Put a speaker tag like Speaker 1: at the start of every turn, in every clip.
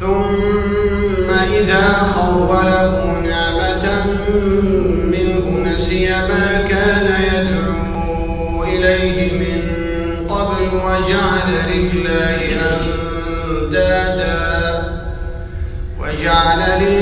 Speaker 1: ثم إذا خوله نعمة منه نسي كان يدعو إليه من قبل وجعل لله أندادا. وجعل لله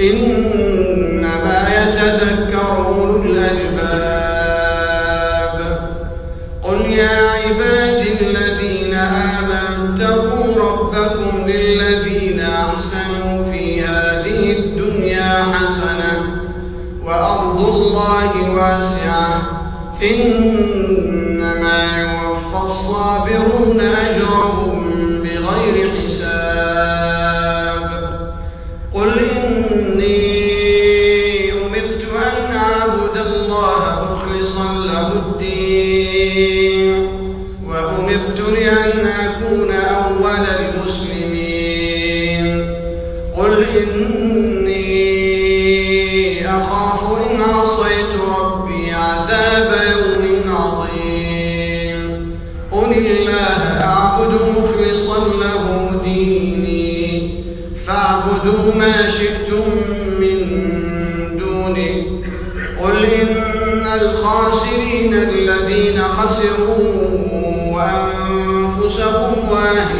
Speaker 1: إنما يتذكر أولو الألباب. قل يا عبادي الذين آمنوا اتقوا ربكم للذين أحسنوا في هذه الدنيا حسنة وأرض الله واسعة. إنما يوفى الصابرون أجرهم عذاب يوم عظيم. قل الله أعبد مخلصا له ديني. فاعبدوا ما شئتم من دونه. قل إن الخاسرين الذين خسروا أنفسهم وأهليهم